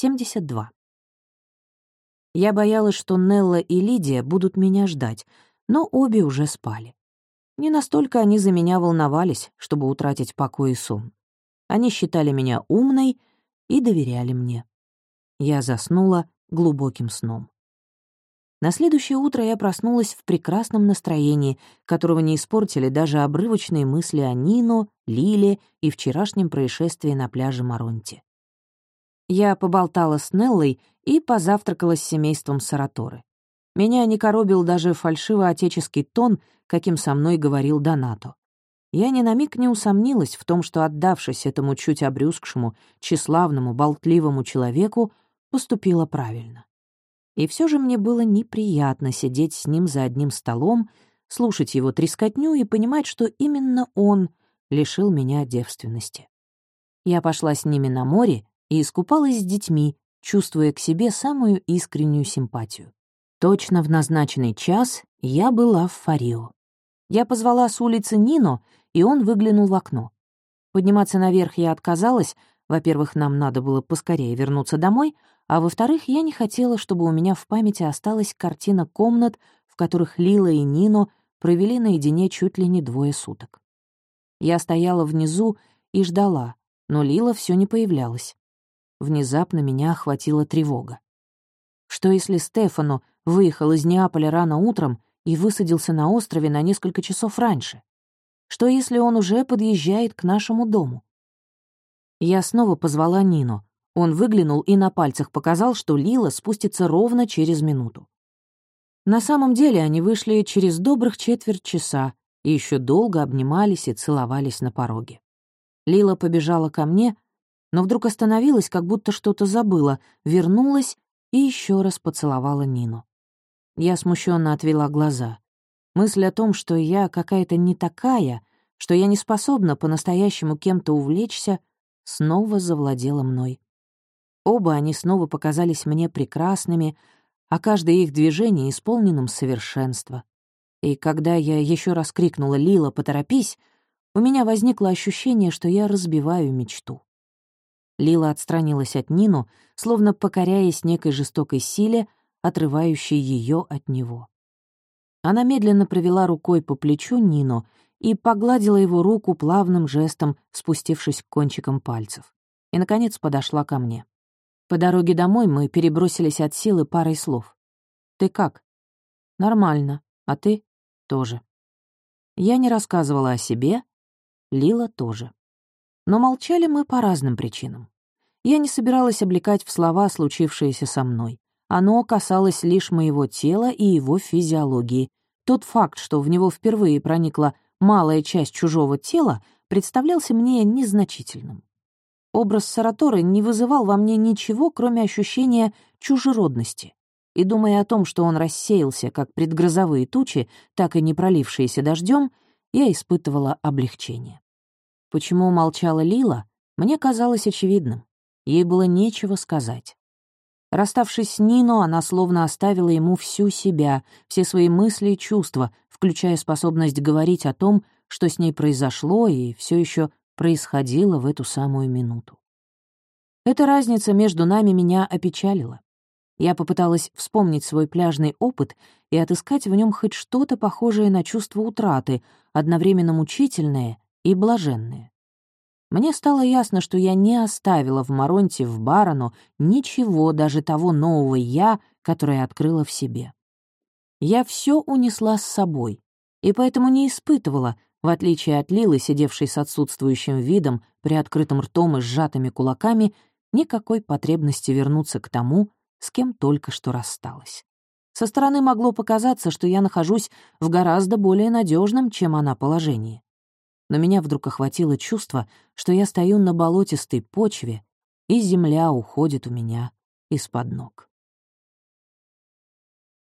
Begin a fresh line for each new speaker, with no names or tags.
72. Я боялась, что Нелла и Лидия будут меня ждать, но обе уже спали. Не настолько они за меня волновались, чтобы утратить покой и сон. Они считали меня умной и доверяли мне. Я заснула глубоким сном. На следующее утро я проснулась в прекрасном настроении, которого не испортили даже обрывочные мысли о Нино, Лиле и вчерашнем происшествии на пляже Маронти. Я поболтала с Неллой и позавтракала с семейством Сараторы. Меня не коробил даже фальшиво-отеческий тон, каким со мной говорил Донато. Я ни на миг не усомнилась в том, что, отдавшись этому чуть обрюзгшему, тщеславному, болтливому человеку, поступила правильно. И все же мне было неприятно сидеть с ним за одним столом, слушать его трескотню и понимать, что именно он лишил меня девственности. Я пошла с ними на море и искупалась с детьми, чувствуя к себе самую искреннюю симпатию. Точно в назначенный час я была в Фарио. Я позвала с улицы Нино, и он выглянул в окно. Подниматься наверх я отказалась, во-первых, нам надо было поскорее вернуться домой, а во-вторых, я не хотела, чтобы у меня в памяти осталась картина комнат, в которых Лила и Нино провели наедине чуть ли не двое суток. Я стояла внизу и ждала, но Лила все не появлялась. Внезапно меня охватила тревога. Что если Стефано выехал из Неаполя рано утром и высадился на острове на несколько часов раньше? Что если он уже подъезжает к нашему дому? Я снова позвала Нину. Он выглянул и на пальцах показал, что Лила спустится ровно через минуту. На самом деле они вышли через добрых четверть часа и еще долго обнимались и целовались на пороге. Лила побежала ко мне, но вдруг остановилась, как будто что-то забыла, вернулась и еще раз поцеловала Нину. Я смущенно отвела глаза. Мысль о том, что я какая-то не такая, что я не способна по-настоящему кем-то увлечься, снова завладела мной. Оба они снова показались мне прекрасными, а каждое их движение исполненным совершенства. И когда я еще раз крикнула «Лила, поторопись!», у меня возникло ощущение, что я разбиваю мечту. Лила отстранилась от Нину, словно покоряясь некой жестокой силе, отрывающей ее от него. Она медленно провела рукой по плечу Нину и погладила его руку плавным жестом, спустившись к кончикам пальцев. И, наконец, подошла ко мне. По дороге домой мы перебросились от силы парой слов. «Ты как?» «Нормально. А ты?» «Тоже». Я не рассказывала о себе, Лила тоже. Но молчали мы по разным причинам. Я не собиралась облекать в слова случившееся со мной. Оно касалось лишь моего тела и его физиологии. Тот факт, что в него впервые проникла малая часть чужого тела, представлялся мне незначительным. Образ Сараторы не вызывал во мне ничего, кроме ощущения чужеродности. И думая о том, что он рассеялся как предгрозовые тучи, так и не пролившиеся дождем, я испытывала облегчение. Почему молчала Лила, мне казалось очевидным. Ей было нечего сказать. Расставшись с Нино, она словно оставила ему всю себя, все свои мысли и чувства, включая способность говорить о том, что с ней произошло и все еще происходило в эту самую минуту. Эта разница между нами меня опечалила. Я попыталась вспомнить свой пляжный опыт и отыскать в нем хоть что-то похожее на чувство утраты, одновременно мучительное и блаженное. Мне стало ясно, что я не оставила в Маронте в Барону ничего, даже того нового «я», которое открыла в себе. Я все унесла с собой, и поэтому не испытывала, в отличие от Лилы, сидевшей с отсутствующим видом, при открытом ртом и сжатыми кулаками, никакой потребности вернуться к тому, с кем только что рассталась. Со стороны могло показаться, что я нахожусь в гораздо более надежном, чем она, положении. Но меня вдруг охватило чувство, что я стою на болотистой почве, и земля уходит у меня из-под ног.